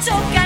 took